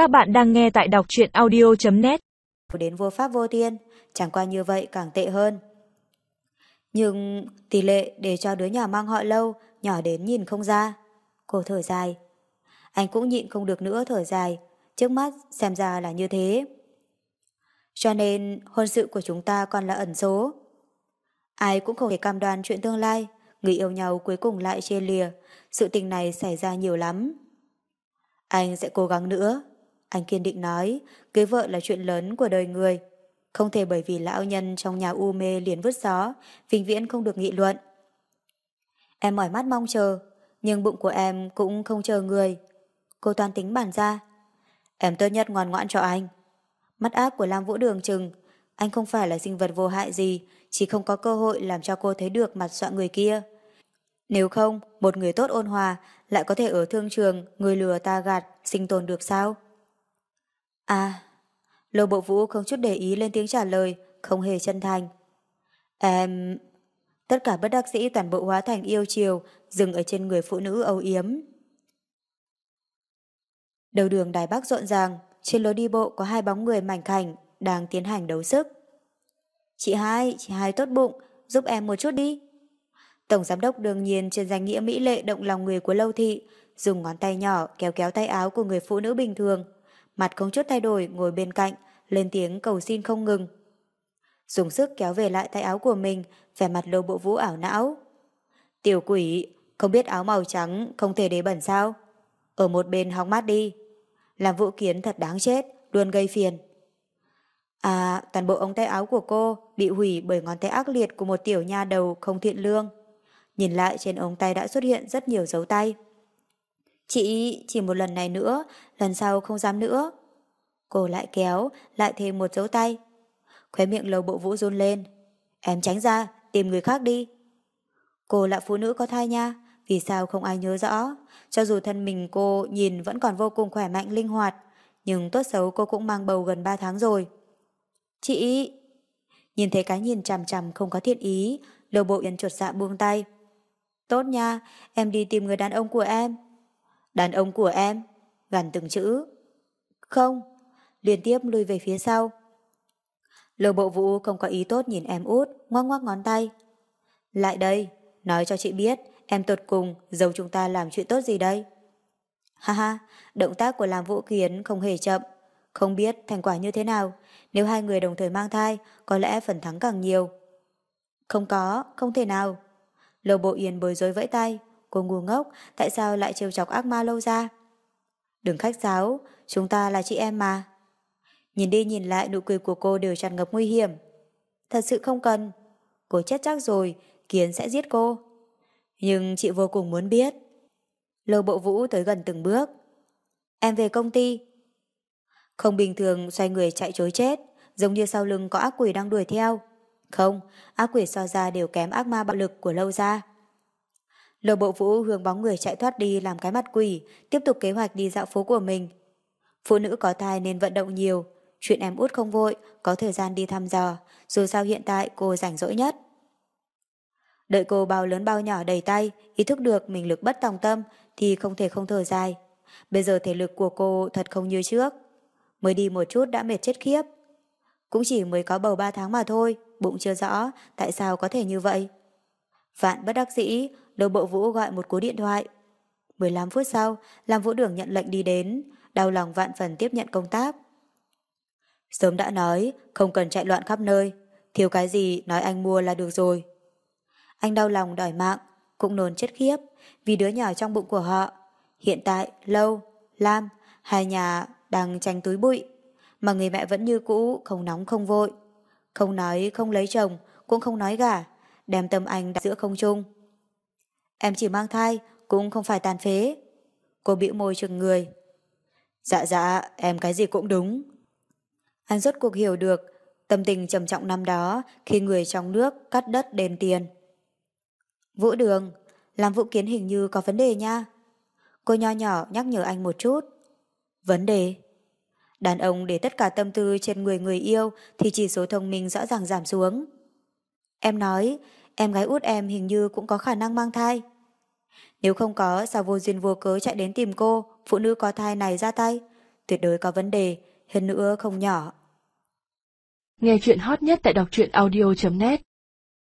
Các bạn đang nghe tại đọc truyện audio.net Đến vô pháp vô thiên, chẳng qua như vậy càng tệ hơn. Nhưng tỷ lệ để cho đứa nhỏ mang họ lâu, nhỏ đến nhìn không ra. Cô thở dài. Anh cũng nhịn không được nữa thở dài, trước mắt xem ra là như thế. Cho nên hôn sự của chúng ta còn là ẩn số. Ai cũng không thể cam đoan chuyện tương lai, người yêu nhau cuối cùng lại chia lìa, sự tình này xảy ra nhiều lắm. Anh sẽ cố gắng nữa. Anh kiên định nói, cưới vợ là chuyện lớn của đời người. Không thể bởi vì lão nhân trong nhà u mê liền vứt gió, vĩnh viễn không được nghị luận. Em mỏi mắt mong chờ, nhưng bụng của em cũng không chờ người. Cô toan tính bản ra. Em tốt nhất ngoan ngoãn cho anh. Mắt ác của Lam Vũ Đường chừng, anh không phải là sinh vật vô hại gì, chỉ không có cơ hội làm cho cô thấy được mặt soạn người kia. Nếu không, một người tốt ôn hòa lại có thể ở thương trường, người lừa ta gạt, sinh tồn được sao? À, Lô Bộ Vũ không chút để ý lên tiếng trả lời, không hề chân thành. Em... Tất cả bất đắc sĩ toàn bộ hóa thành yêu chiều, dừng ở trên người phụ nữ âu yếm. Đầu đường Đài Bắc rộn ràng, trên lối đi bộ có hai bóng người mảnh khảnh đang tiến hành đấu sức. Chị hai, chị hai tốt bụng, giúp em một chút đi. Tổng giám đốc đương nhiên trên danh nghĩa mỹ lệ động lòng người của Lâu Thị, dùng ngón tay nhỏ kéo kéo tay áo của người phụ nữ bình thường, mặt không chút thay đổi ngồi bên cạnh, lên tiếng cầu xin không ngừng. Dùng sức kéo về lại tay áo của mình, vẻ mặt lô bộ vũ ảo não. Tiểu quỷ, không biết áo màu trắng không thể để bẩn sao? Ở một bên hóng mát đi. Làm vũ kiến thật đáng chết, luôn gây phiền. À, toàn bộ ống tay áo của cô bị hủy bởi ngón tay ác liệt của một tiểu nha đầu không thiện lương. Nhìn lại trên ống tay đã xuất hiện rất nhiều dấu tay. Chị, chỉ một lần này nữa, lần sau không dám nữa. Cô lại kéo, lại thêm một dấu tay. Khóe miệng lầu bộ vũ run lên. Em tránh ra, tìm người khác đi. Cô là phụ nữ có thai nha, vì sao không ai nhớ rõ. Cho dù thân mình cô nhìn vẫn còn vô cùng khỏe mạnh linh hoạt, nhưng tốt xấu cô cũng mang bầu gần 3 tháng rồi. Chị... Nhìn thấy cái nhìn chằm chằm không có thiện ý, lầu bộ yên chuột dạ buông tay. Tốt nha, em đi tìm người đàn ông của em. Đàn ông của em? Gần từng chữ. Không. Liên tiếp lùi về phía sau. Lầu bộ vũ không có ý tốt nhìn em út, ngoắc ngoắc ngón tay. Lại đây, nói cho chị biết, em tột cùng, giấu chúng ta làm chuyện tốt gì đây? Ha ha, động tác của làm vũ kiến không hề chậm. Không biết thành quả như thế nào, nếu hai người đồng thời mang thai, có lẽ phần thắng càng nhiều. Không có, không thể nào. Lầu bộ yên bối rối vẫy tay, cô ngu ngốc, tại sao lại trêu chọc ác ma lâu ra? Đừng khách sáo, chúng ta là chị em mà. Nhìn đi nhìn lại nụ cười của cô đều tràn ngập nguy hiểm. Thật sự không cần. Cô chết chắc rồi, Kiến sẽ giết cô. Nhưng chị vô cùng muốn biết. Lô bộ vũ tới gần từng bước. Em về công ty. Không bình thường xoay người chạy chối chết, giống như sau lưng có ác quỷ đang đuổi theo. Không, ác quỷ so ra đều kém ác ma bạo lực của lâu ra. Lầu bộ vũ hướng bóng người chạy thoát đi làm cái mặt quỷ, tiếp tục kế hoạch đi dạo phố của mình. Phụ nữ có thai nên vận động nhiều, chuyện em út không vội, có thời gian đi thăm dò, dù sao hiện tại cô rảnh rỗi nhất. Đợi cô bao lớn bao nhỏ đầy tay, ý thức được mình lực bất tòng tâm thì không thể không thở dài. Bây giờ thể lực của cô thật không như trước. Mới đi một chút đã mệt chết khiếp. Cũng chỉ mới có bầu 3 tháng mà thôi, bụng chưa rõ tại sao có thể như vậy. Vạn bất đắc dĩ, Lô Bộ Vũ gọi một cú điện thoại. 15 phút sau, Lam Vũ Đường nhận lệnh đi đến, đau lòng vạn phần tiếp nhận công tác. Sớm đã nói, không cần chạy loạn khắp nơi, thiếu cái gì nói anh mua là được rồi. Anh đau lòng đòi mạng, cũng nôn chết khiếp, vì đứa nhỏ trong bụng của họ. Hiện tại, Lâu, Lam, hai nhà đang tranh túi bụi, mà người mẹ vẫn như cũ, không nóng không vội. Không nói không lấy chồng, cũng không nói gả, đem tâm anh đặt giữa không trung. Em chỉ mang thai, cũng không phải tàn phế. Cô bĩu môi chừng người. Dạ dạ, em cái gì cũng đúng. Anh rốt cuộc hiểu được tâm tình trầm trọng năm đó khi người trong nước cắt đất đền tiền. Vũ đường, làm vụ kiến hình như có vấn đề nha. Cô nho nhỏ nhắc nhở anh một chút. Vấn đề? Đàn ông để tất cả tâm tư trên người người yêu thì chỉ số thông minh rõ ràng giảm xuống. Em nói, em gái út em hình như cũng có khả năng mang thai. Nếu không có, sao vô duyên vô cớ chạy đến tìm cô, phụ nữ có thai này ra tay? tuyệt đối có vấn đề, hơn nữa không nhỏ. Nghe chuyện hot nhất tại đọc truyện audio.net